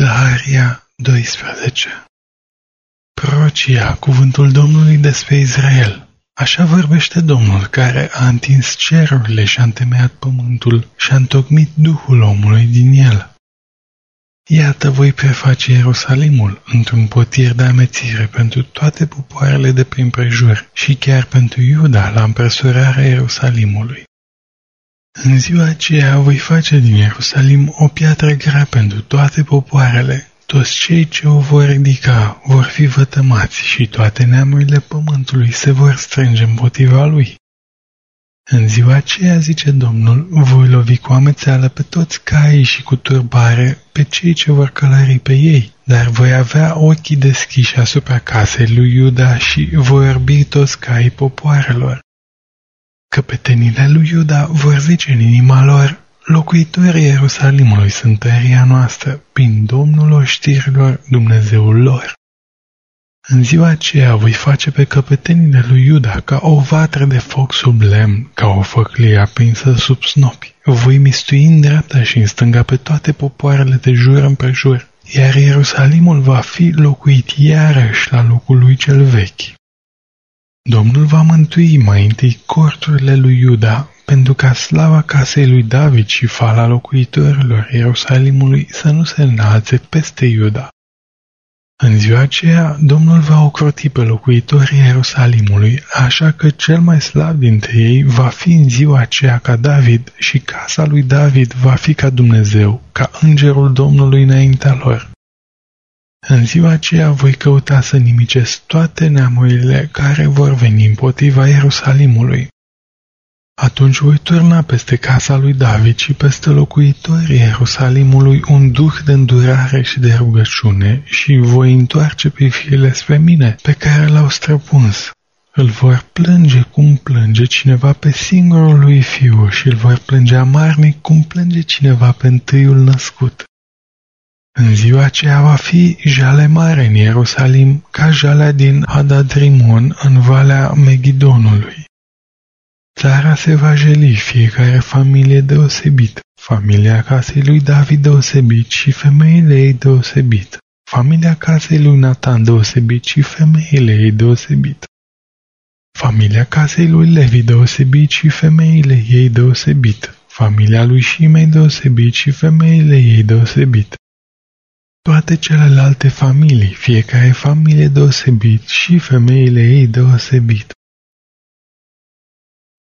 Zaharia 12 Prorocia, cuvântul Domnului despre Israel. Așa vorbește Domnul care a întins cerurile și a întemeiat pământul și a întocmit Duhul omului din el. Iată voi preface Ierusalimul într-un potir de amețire pentru toate popoarele de prin prejur și chiar pentru Iuda la împresurarea Ierusalimului. În ziua aceea voi face din Ierusalim o piatră grea pentru toate popoarele. Toți cei ce o vor ridica vor fi vătămați și toate neamurile pământului se vor strânge împotriva lui. În ziua aceea, zice Domnul, voi lovi cu amețeală pe toți caii și cu turbare pe cei ce vor călări pe ei, dar voi avea ochii deschiși asupra casei lui Iuda și voi orbi toți caii popoarelor. Căpetenile lui Iuda vor zice în inima lor, locuitorii Ierusalimului sunt tăria noastră, prin Domnul oștirilor, Dumnezeul lor. În ziua aceea voi face pe căpetenile lui Iuda ca o vatră de foc sub lemn, ca o făclie aprinsă sub snopi. Voi mistui în dreapta și în stânga pe toate popoarele de jur împrejur, iar Ierusalimul va fi locuit iarăși la locul lui cel vechi. Domnul va mântui mai întâi corturile lui Iuda, pentru ca slava casei lui David și fala locuitorilor Ierusalimului să nu se înalțe peste Iuda. În ziua aceea, Domnul va ocroti pe locuitorii Ierusalimului, așa că cel mai slab dintre ei va fi în ziua aceea ca David și casa lui David va fi ca Dumnezeu, ca îngerul Domnului înaintea lor. În ziua aceea voi căuta să nimicesc toate neamurile care vor veni împotriva Ierusalimului. Atunci voi turna peste casa lui David și peste locuitorii Ierusalimului un duh de îndurare și de rugăciune și voi întoarce fiile spre mine, pe care l-au străpuns. Îl vor plânge cum plânge cineva pe singurul lui fiu și îl vor plânge amarnic cum plânge cineva pe întâiul născut. În ziua aceea va fi jale mare în Ierusalim ca jalea din Adadrimon în valea Megidonului. Țara se va jeli fiecare familie deosebit, familia casei lui David deosebit și femeile ei deosebit, familia casei lui Nathan deosebit și femeile ei deosebit, familia casei lui Levi deosebit și femeile ei deosebit, familia lui Shimei deosebit și femeile ei deosebit, toate celelalte familii, fiecare familie deosebit și femeile ei deosebit.